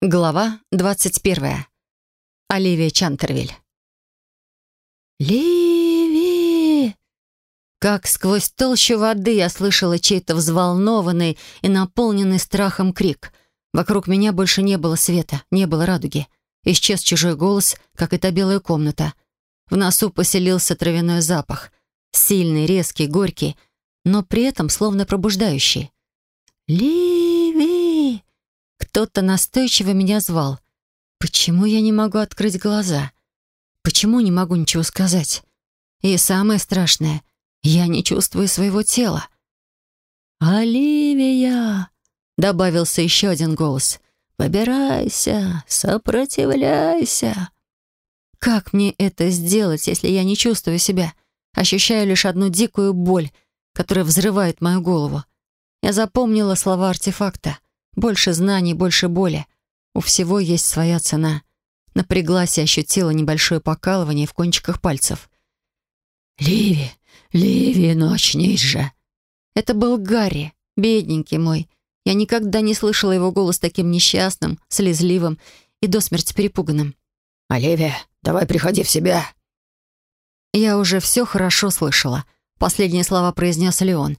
Глава 21. Оливия Чантервиль. «Ливи!» Как сквозь толщу воды я слышала чей-то взволнованный и наполненный страхом крик. Вокруг меня больше не было света, не было радуги. Исчез чужой голос, как и та белая комната. В носу поселился травяной запах. Сильный, резкий, горький, но при этом словно пробуждающий. «Ливи!» Кто-то настойчиво меня звал. Почему я не могу открыть глаза? Почему не могу ничего сказать? И самое страшное, я не чувствую своего тела. «Оливия!» — добавился еще один голос. «Выбирайся, сопротивляйся!» Как мне это сделать, если я не чувствую себя? Ощущаю лишь одну дикую боль, которая взрывает мою голову. Я запомнила слова артефакта. Больше знаний, больше боли. У всего есть своя цена. Напряглась и ощутила небольшое покалывание в кончиках пальцев. «Ливи, Ливи, ну очнись же!» Это был Гарри, бедненький мой. Я никогда не слышала его голос таким несчастным, слезливым и до смерти перепуганным. «Оливия, давай приходи в себя!» Я уже все хорошо слышала. Последние слова произнес Леон.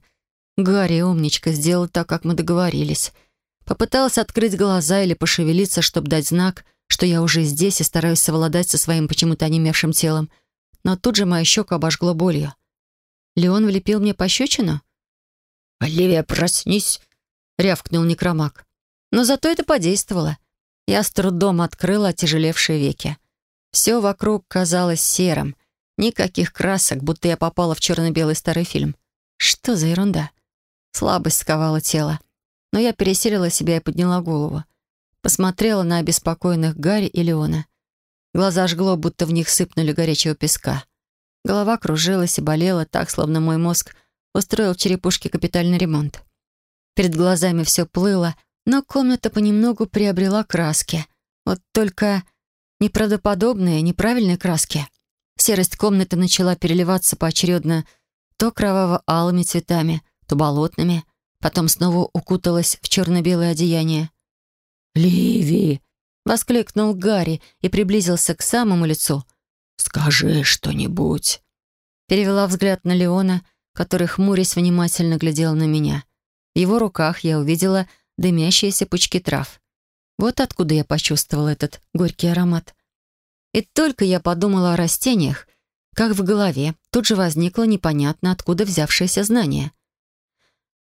Гарри, умничка, сделал так, как мы договорились. Попыталась открыть глаза или пошевелиться, чтобы дать знак, что я уже здесь и стараюсь совладать со своим почему-то онемевшим телом. Но тут же мою щеку обожгло болью. Леон влепил мне пощечину? «Оливия, проснись!» — рявкнул некромаг. Но зато это подействовало. Я с трудом открыла отяжелевшие веки. Все вокруг казалось серым. Никаких красок, будто я попала в черно-белый старый фильм. Что за ерунда? Слабость сковала тело но я пересилила себя и подняла голову. Посмотрела на обеспокоенных Гарри и Леона. Глаза жгло, будто в них сыпнули горячего песка. Голова кружилась и болела так, словно мой мозг устроил черепушке капитальный ремонт. Перед глазами все плыло, но комната понемногу приобрела краски. Вот только неправдоподобные, неправильные краски. Серость комнаты начала переливаться поочередно то кроваво-алыми цветами, то болотными, потом снова укуталась в черно-белое одеяние. «Ливи!» — воскликнул Гарри и приблизился к самому лицу. «Скажи что-нибудь!» Перевела взгляд на Леона, который, хмурясь, внимательно глядел на меня. В его руках я увидела дымящиеся пучки трав. Вот откуда я почувствовала этот горький аромат. И только я подумала о растениях, как в голове тут же возникло непонятно откуда взявшееся знание —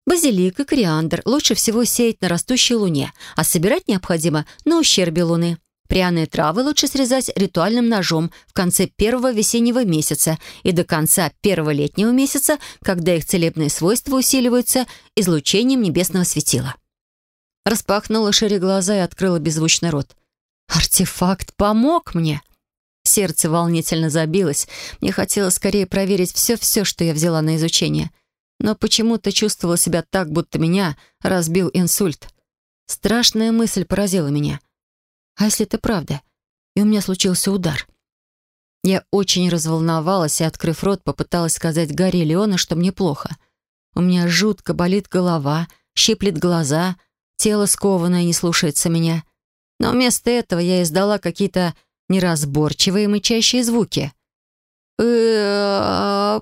Базилик и кориандр лучше всего сеять на растущей луне, а собирать необходимо на ущербе луны. Пряные травы лучше срезать ритуальным ножом в конце первого весеннего месяца и до конца первого летнего месяца, когда их целебные свойства усиливаются излучением небесного светила. Распахнула шире глаза и открыла беззвучный рот. «Артефакт помог мне!» Сердце волнительно забилось. Мне хотелось скорее проверить все-все, что я взяла на изучение — но почему-то чувствовала себя так, будто меня разбил инсульт. Страшная мысль поразила меня. А если это правда? И у меня случился удар. Я очень разволновалась и, открыв рот, попыталась сказать Гарри и Леону, что мне плохо. У меня жутко болит голова, щиплет глаза, тело скованное не слушается меня. Но вместо этого я издала какие-то неразборчивые мычащие звуки. «Э-пс...»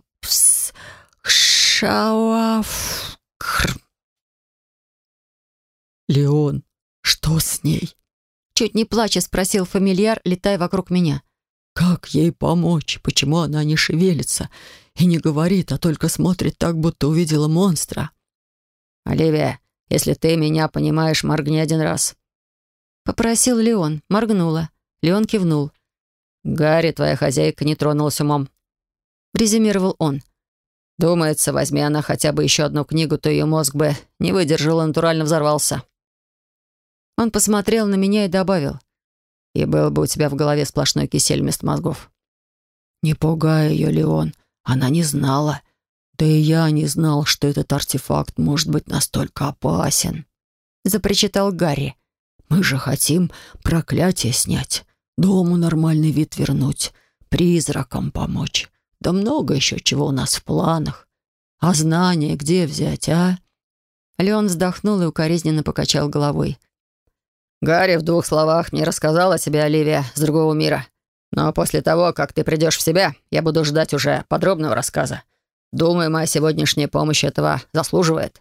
Шауафкр. «Леон, что с ней?» Чуть не плача спросил фамильяр, летая вокруг меня. «Как ей помочь? Почему она не шевелится и не говорит, а только смотрит так, будто увидела монстра?» «Оливия, если ты меня понимаешь, моргни один раз». Попросил Леон, моргнула. Леон кивнул. «Гарри, твоя хозяйка не тронулась умом», — резюмировал он. Думается, возьми она хотя бы еще одну книгу, то ее мозг бы не выдержал и натурально взорвался. Он посмотрел на меня и добавил. И был бы у тебя в голове сплошной кисель вместо мозгов. Не пугай ее, Леон. Она не знала. Да и я не знал, что этот артефакт может быть настолько опасен. Запричитал Гарри. Мы же хотим проклятие снять, дому нормальный вид вернуть, призракам помочь. Да много еще чего у нас в планах. А знания где взять, а?» Леон вздохнул и укоризненно покачал головой. Гарри в двух словах мне рассказал о тебе, Оливия, с другого мира. Но после того, как ты придешь в себя, я буду ждать уже подробного рассказа. Думаю, моя сегодняшняя помощь этого заслуживает».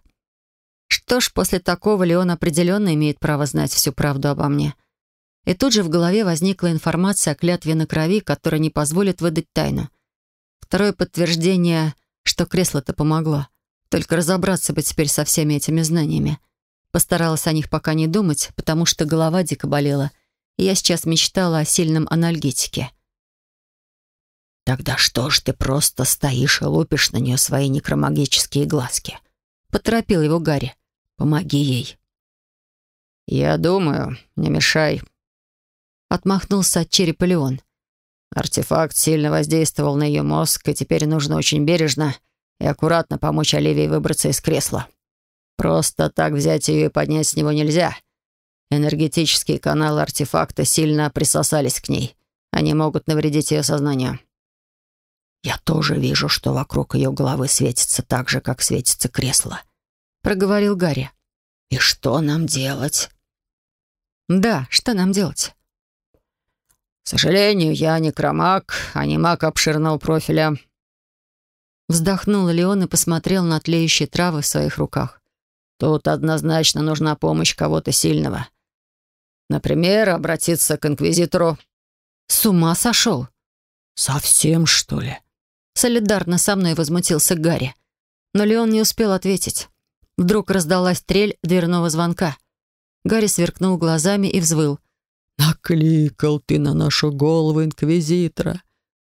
Что ж, после такого Леон определенно имеет право знать всю правду обо мне. И тут же в голове возникла информация о клятве на крови, которая не позволит выдать тайну. Второе подтверждение, что кресло-то помогло. Только разобраться бы теперь со всеми этими знаниями. Постаралась о них пока не думать, потому что голова дико болела, и я сейчас мечтала о сильном анальгетике. «Тогда что ж ты просто стоишь и лупишь на нее свои некромагические глазки?» — поторопил его Гарри. «Помоги ей». «Я думаю, не мешай», — отмахнулся от черепа Леон. Артефакт сильно воздействовал на ее мозг, и теперь нужно очень бережно и аккуратно помочь Оливии выбраться из кресла. Просто так взять ее и поднять с него нельзя. Энергетические каналы артефакта сильно присосались к ней. Они могут навредить ее сознанию. «Я тоже вижу, что вокруг ее головы светится так же, как светится кресло», — проговорил Гарри. «И что нам делать?» «Да, что нам делать?» «К сожалению, я не кромак, а не маг обширного профиля». Вздохнул Леон и посмотрел на тлеющие травы в своих руках. «Тут однозначно нужна помощь кого-то сильного. Например, обратиться к инквизитору». «С ума сошел?» «Совсем, что ли?» Солидарно со мной возмутился Гарри. Но Леон не успел ответить. Вдруг раздалась трель дверного звонка. Гарри сверкнул глазами и взвыл. «Накликал ты на нашу голову инквизитора.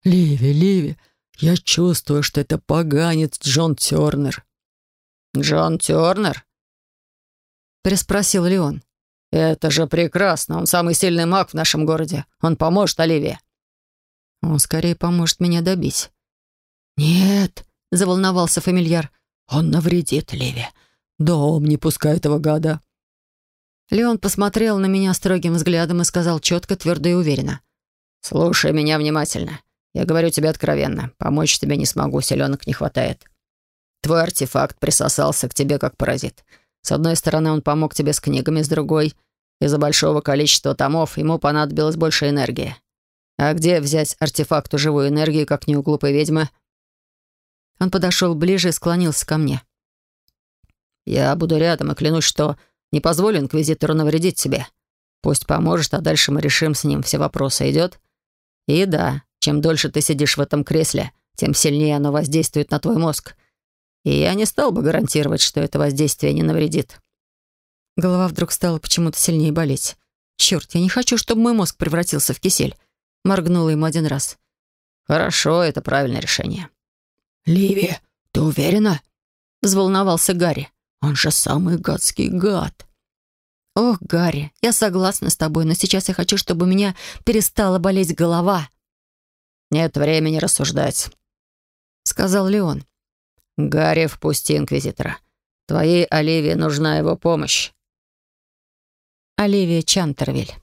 Ливи, Ливи, я чувствую, что это поганец Джон Тернер». «Джон Тернер?» переспросил Леон. «Это же прекрасно. Он самый сильный маг в нашем городе. Он поможет Оливии». «Он скорее поможет меня добить». «Нет», — заволновался фамильяр. «Он навредит Ливе. Дом не пускай этого гада». Леон посмотрел на меня строгим взглядом и сказал четко, твердо и уверенно. «Слушай меня внимательно. Я говорю тебе откровенно. Помочь тебе не смогу, селенок не хватает. Твой артефакт присосался к тебе как паразит. С одной стороны, он помог тебе с книгами, с другой — из-за большого количества томов ему понадобилось больше энергии. А где взять артефакту живую энергию, как не у глупой ведьмы?» Он подошел ближе и склонился ко мне. «Я буду рядом и клянусь, что не позволю инквизитору навредить тебе. Пусть поможет, а дальше мы решим с ним все вопросы. Идет? И да, чем дольше ты сидишь в этом кресле, тем сильнее оно воздействует на твой мозг. И я не стал бы гарантировать, что это воздействие не навредит». Голова вдруг стала почему-то сильнее болеть. «Черт, я не хочу, чтобы мой мозг превратился в кисель». Моргнула ему один раз. «Хорошо, это правильное решение». «Ливи, ты уверена?» — взволновался Гарри. Он же самый гадский гад. Ох, Гарри, я согласна с тобой, но сейчас я хочу, чтобы у меня перестала болеть голова. Нет времени рассуждать, сказал Леон. Гарри, впусти инквизитора. Твоей Оливии нужна его помощь. Оливия Чантервиль.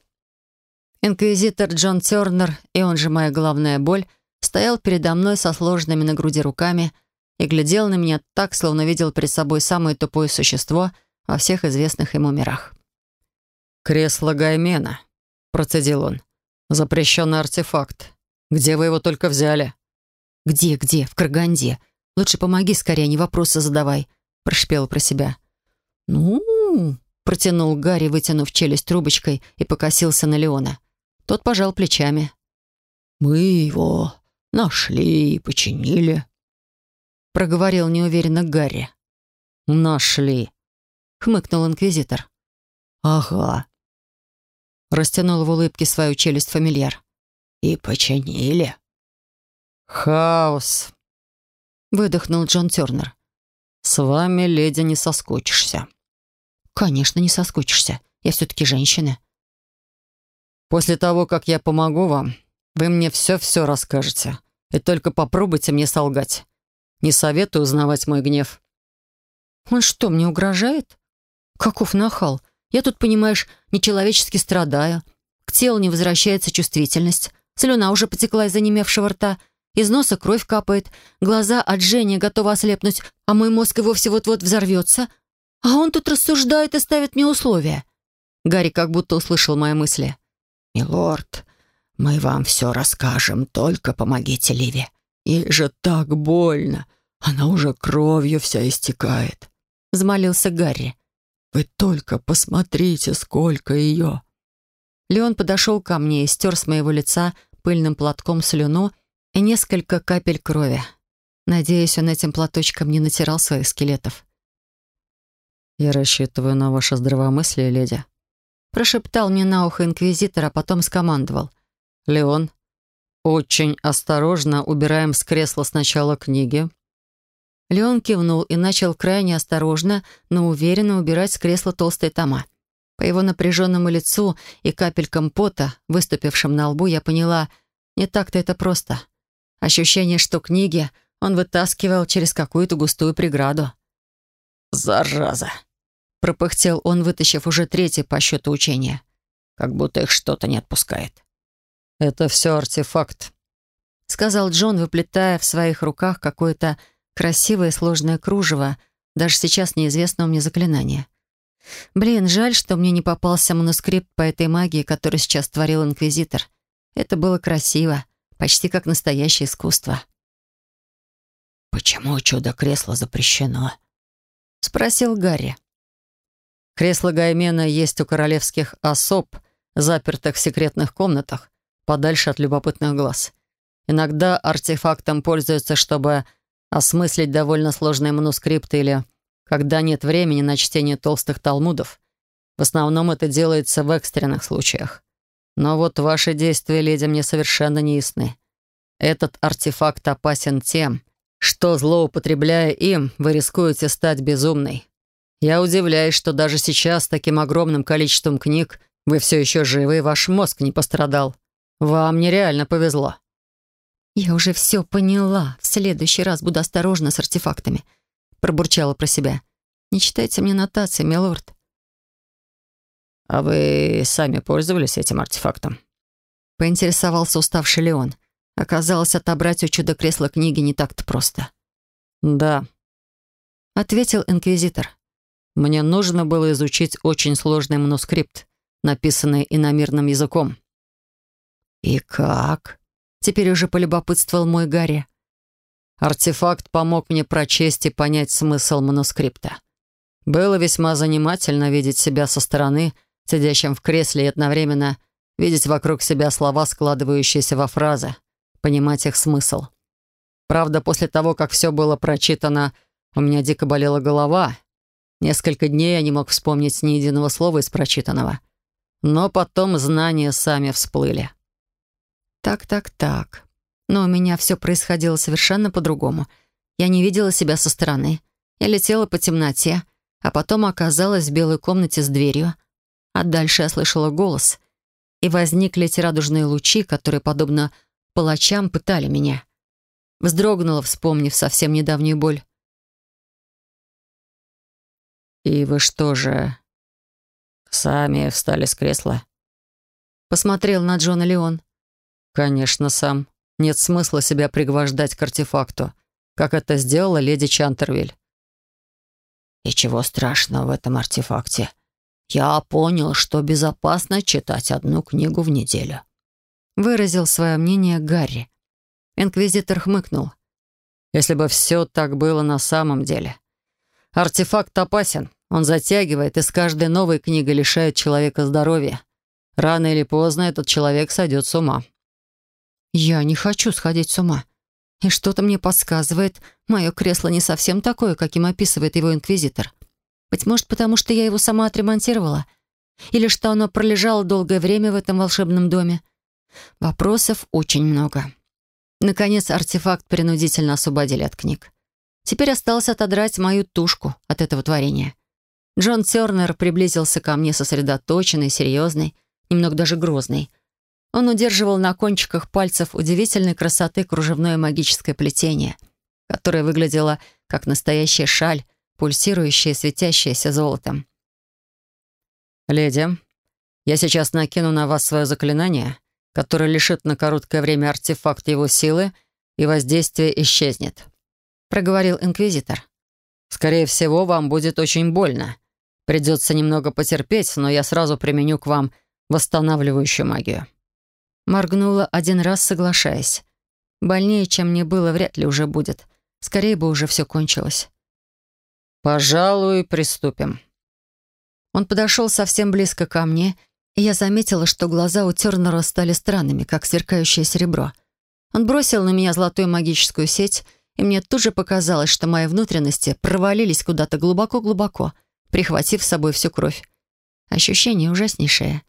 Инквизитор Джон Тернер, и он же моя главная боль, стоял передо мной со сложными на груди руками и глядел на меня так, словно видел перед собой самое тупое существо во всех известных ему мирах. «Кресло Гаймена», — процедил он. «Запрещенный артефакт. Где вы его только взяли?» «Где, где? В Караганде. Лучше помоги скорее, не вопросы задавай», — прошипела про себя. «Ну...» — протянул Гарри, вытянув челюсть трубочкой и покосился на Леона. Тот пожал плечами. «Мы его нашли и починили», — проговорил неуверенно Гарри. «Нашли», — хмыкнул инквизитор. «Ага», — растянул в улыбке свою челюсть фамильяр. «И починили». «Хаос», — выдохнул Джон Тернер. «С вами, леди, не соскучишься». «Конечно, не соскучишься. Я все-таки женщина». «После того, как я помогу вам, вы мне все-все расскажете. И только попробуйте мне солгать. Не советую узнавать мой гнев». «Он что, мне угрожает? Каков нахал? Я тут, понимаешь, нечеловечески страдаю. К телу не возвращается чувствительность. Слюна уже потекла из онемевшего рта. Из носа кровь капает. Глаза от жжения готовы ослепнуть, а мой мозг и вовсе вот-вот взорвется. А он тут рассуждает и ставит мне условия. Гарри как будто услышал мои мысли. «Милорд, мы вам все расскажем, только помогите Ливе. Ей же так больно, она уже кровью вся истекает», — взмолился Гарри. «Вы только посмотрите, сколько ее!» Леон подошел ко мне и стер с моего лица пыльным платком слюну и несколько капель крови. Надеюсь, он этим платочком не натирал своих скелетов. «Я рассчитываю на ваше здравомыслие, леди», прошептал мне на ухо инквизитор, а потом скомандовал. «Леон, очень осторожно убираем с кресла сначала книги». Леон кивнул и начал крайне осторожно, но уверенно убирать с кресла толстые тома. По его напряженному лицу и капелькам пота, выступившим на лбу, я поняла, не так-то это просто. Ощущение, что книги он вытаскивал через какую-то густую преграду. «Зараза!» пропыхтел он, вытащив уже третье по счету учение. «Как будто их что-то не отпускает». «Это все артефакт», — сказал Джон, выплетая в своих руках какое-то красивое сложное кружево, даже сейчас неизвестного мне заклинание. Блин, жаль, что мне не попался манускрипт по этой магии, который сейчас творил Инквизитор. Это было красиво, почти как настоящее искусство. «Почему чудо-кресло запрещено?» — спросил Гарри. Кресло Гаймена есть у королевских особ, запертых в секретных комнатах, подальше от любопытных глаз. Иногда артефактом пользуются, чтобы осмыслить довольно сложные манускрипты или когда нет времени на чтение толстых талмудов. В основном это делается в экстренных случаях. Но вот ваши действия, леди, мне совершенно не ясны. Этот артефакт опасен тем, что, злоупотребляя им, вы рискуете стать безумной. Я удивляюсь, что даже сейчас с таким огромным количеством книг вы все еще живы и ваш мозг не пострадал. Вам нереально повезло». «Я уже все поняла. В следующий раз буду осторожна с артефактами», — пробурчала про себя. «Не читайте мне нотации, милорд». «А вы сами пользовались этим артефактом?» — поинтересовался уставший Леон. Оказалось, отобрать у чудо-кресла книги не так-то просто. «Да», — ответил инквизитор. Мне нужно было изучить очень сложный манускрипт, написанный иномирным языком. «И как?» — теперь уже полюбопытствовал мой Гарри. Артефакт помог мне прочесть и понять смысл манускрипта. Было весьма занимательно видеть себя со стороны, сидящим в кресле, и одновременно видеть вокруг себя слова, складывающиеся во фразы, понимать их смысл. Правда, после того, как все было прочитано, у меня дико болела голова, Несколько дней я не мог вспомнить ни единого слова из прочитанного. Но потом знания сами всплыли. Так, так, так. Но у меня все происходило совершенно по-другому. Я не видела себя со стороны. Я летела по темноте, а потом оказалась в белой комнате с дверью. А дальше я слышала голос. И возникли эти радужные лучи, которые, подобно палачам, пытали меня. Вздрогнула, вспомнив совсем недавнюю боль. «И вы что же, сами встали с кресла?» Посмотрел на Джона Леон. «Конечно, сам. Нет смысла себя пригвождать к артефакту, как это сделала леди Чантервиль». «И чего страшного в этом артефакте? Я понял, что безопасно читать одну книгу в неделю». Выразил свое мнение Гарри. Инквизитор хмыкнул. «Если бы все так было на самом деле, Артефакт опасен. Он затягивает и с каждой новой книгой лишает человека здоровья. Рано или поздно этот человек сойдет с ума. Я не хочу сходить с ума. И что-то мне подсказывает, мое кресло не совсем такое, каким описывает его инквизитор. Быть может, потому что я его сама отремонтировала? Или что оно пролежало долгое время в этом волшебном доме? Вопросов очень много. Наконец, артефакт принудительно освободили от книг. Теперь осталось отодрать мою тушку от этого творения. Джон Тернер приблизился ко мне сосредоточенный, серьезный, немного даже грозный. Он удерживал на кончиках пальцев удивительной красоты кружевное магическое плетение, которое выглядело как настоящая шаль, пульсирующая, светящаяся золотом. «Леди, я сейчас накину на вас свое заклинание, которое лишит на короткое время артефакт его силы, и воздействие исчезнет проговорил инквизитор. «Скорее всего, вам будет очень больно. Придется немного потерпеть, но я сразу применю к вам восстанавливающую магию». Моргнула один раз, соглашаясь. Больнее, чем мне было, вряд ли уже будет. Скорее бы уже все кончилось. «Пожалуй, приступим». Он подошел совсем близко ко мне, и я заметила, что глаза у Тернера стали странными, как сверкающее серебро. Он бросил на меня золотую магическую сеть, и мне тут же показалось, что мои внутренности провалились куда-то глубоко-глубоко, прихватив с собой всю кровь. Ощущение ужаснейшее.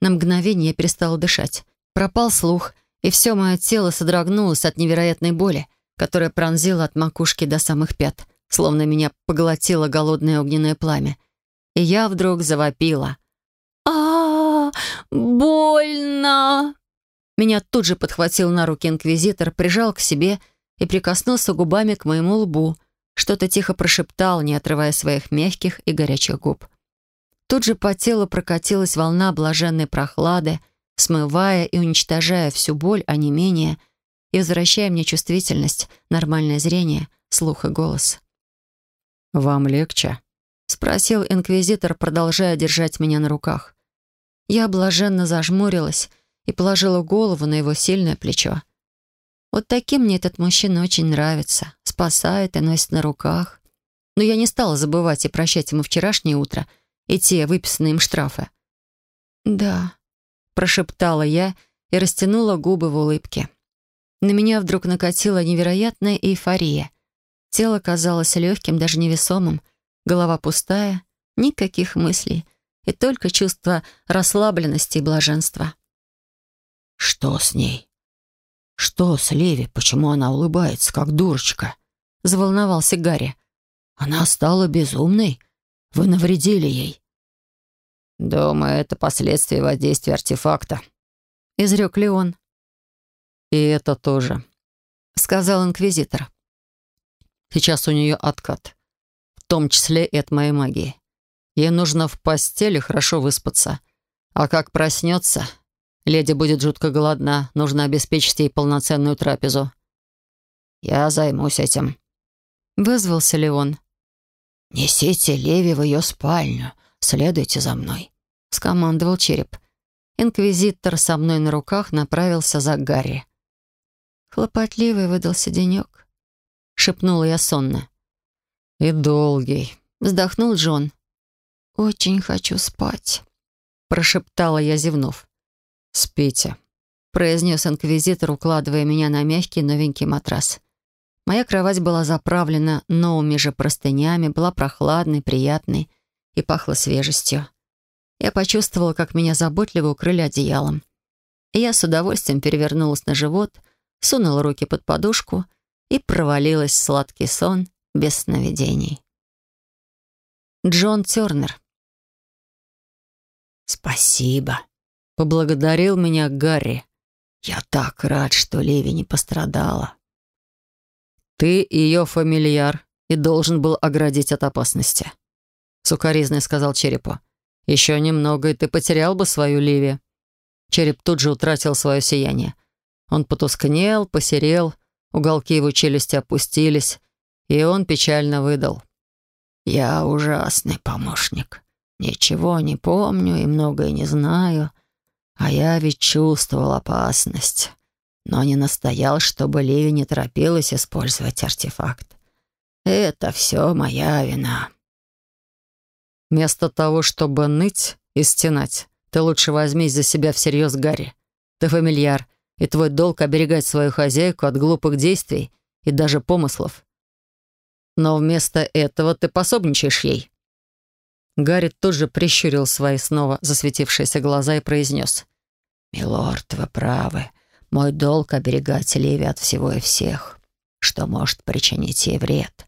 На мгновение я перестала дышать. Пропал слух, и все мое тело содрогнулось от невероятной боли, которая пронзила от макушки до самых пят, словно меня поглотило голодное огненное пламя. И я вдруг завопила. а, больно!» Меня тут же подхватил на руки инквизитор, прижал к себе и прикоснулся губами к моему лбу, что-то тихо прошептал, не отрывая своих мягких и горячих губ. Тут же по телу прокатилась волна блаженной прохлады, смывая и уничтожая всю боль, а не менее, и возвращая мне чувствительность, нормальное зрение, слух и голос. «Вам легче?» — спросил инквизитор, продолжая держать меня на руках. Я блаженно зажмурилась и положила голову на его сильное плечо. Вот таким мне этот мужчина очень нравится. Спасает и носит на руках. Но я не стала забывать и прощать ему вчерашнее утро и те выписанные им штрафы. «Да», — прошептала я и растянула губы в улыбке. На меня вдруг накатила невероятная эйфория. Тело казалось легким, даже невесомым, голова пустая, никаких мыслей и только чувство расслабленности и блаженства. «Что с ней? Что с Леви? Почему она улыбается, как дурочка?» — заволновался Гарри. «Она стала безумной? Вы навредили ей?» «Думаю, это последствия воздействия артефакта», — изрек Леон. «И это тоже», — сказал инквизитор. «Сейчас у нее откат, в том числе и от моей магии. Ей нужно в постели хорошо выспаться, а как проснется, Леди будет жутко голодна. Нужно обеспечить ей полноценную трапезу. Я займусь этим. Вызвался ли он? «Несите Леви в ее спальню. Следуйте за мной», — скомандовал череп. Инквизитор со мной на руках направился за Гарри. «Хлопотливый выдался денек», — шепнула я сонно. «И долгий», — вздохнул Джон. «Очень хочу спать», — прошептала я, зевнув. «Спите», — произнес инквизитор, укладывая меня на мягкий новенький матрас. Моя кровать была заправлена новыми же простынями, была прохладной, приятной и пахла свежестью. Я почувствовала, как меня заботливо укрыли одеялом. И я с удовольствием перевернулась на живот, сунула руки под подушку и провалилась в сладкий сон без сновидений. Джон Тернер. «Спасибо», Поблагодарил меня Гарри. Я так рад, что Леви не пострадала. Ты ее фамильяр и должен был оградить от опасности. Сукаризный сказал Черепу. Еще немного, и ты потерял бы свою Ливи. Череп тут же утратил свое сияние. Он потускнел, посерел, уголки его челюсти опустились, и он печально выдал. «Я ужасный помощник. Ничего не помню и многое не знаю. А я ведь чувствовал опасность, но не настоял, чтобы Ливи не торопилась использовать артефакт. Это все моя вина. Вместо того, чтобы ныть и стенать, ты лучше возьмись за себя всерьез, Гарри. Ты фамильяр, и твой долг оберегать свою хозяйку от глупых действий и даже помыслов. Но вместо этого ты пособничаешь ей. Гарри тут же прищурил свои снова засветившиеся глаза и произнес. «Милорд, вы правы. Мой долг — оберегать Ливи от всего и всех, что может причинить ей вред,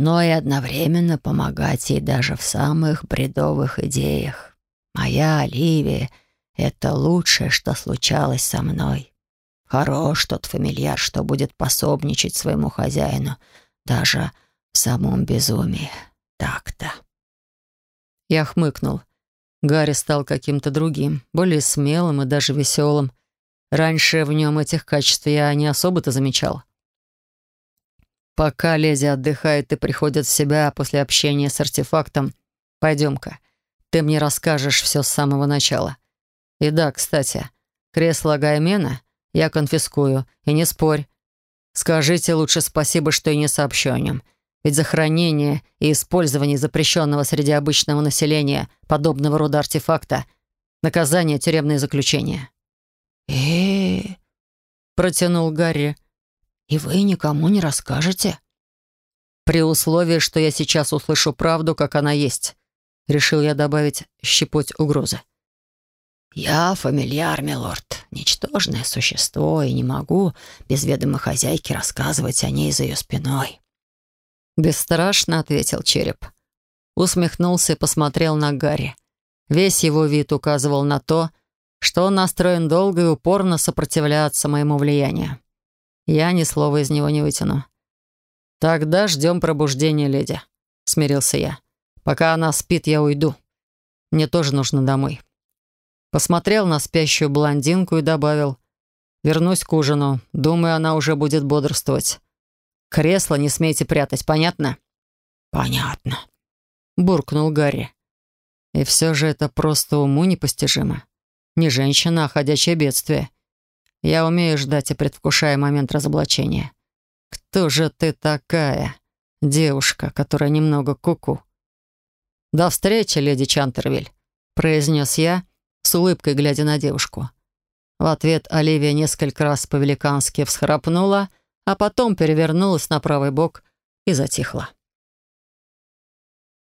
но и одновременно помогать ей даже в самых бредовых идеях. Моя Ливия — это лучшее, что случалось со мной. Хорош тот фамильяр, что будет пособничать своему хозяину, даже в самом безумии. Так-то». Я хмыкнул. Гарри стал каким-то другим, более смелым и даже веселым. Раньше в нем этих качеств я не особо-то замечал. Пока леди отдыхает и приходит в себя после общения с артефактом, Пойдем-ка. Ты мне расскажешь все с самого начала. И да, кстати, кресло Гаймена я конфискую, и не спорь. Скажите лучше спасибо, что я не сообщу о нем. Ведь за хранение и использование запрещенного среди обычного населения подобного рода артефакта наказание тюремное заключение. э протянул Гарри. «И вы никому не расскажете?» «При условии, что я сейчас услышу правду, как она есть», решил я добавить щепоть угрозы. «Я фамильяр, милорд, ничтожное существо, и не могу без ведома хозяйки рассказывать о ней за ее спиной». «Бесстрашно», — ответил череп. Усмехнулся и посмотрел на Гарри. Весь его вид указывал на то, что он настроен долго и упорно сопротивляться моему влиянию. Я ни слова из него не вытяну. «Тогда ждем пробуждения леди», — смирился я. «Пока она спит, я уйду. Мне тоже нужно домой». Посмотрел на спящую блондинку и добавил. «Вернусь к ужину. Думаю, она уже будет бодрствовать. Кресло не смейте прятать, понятно?» «Понятно», — буркнул Гарри. И все же это просто уму непостижимо. Не женщина, а ходячее бедствие. Я умею ждать и предвкушаю момент разоблачения. Кто же ты такая, девушка, которая немного куку? -ку? «До встречи, леди Чантервиль», — произнес я, с улыбкой глядя на девушку. В ответ Оливия несколько раз по-великански всхрапнула, а потом перевернулась на правый бок и затихла.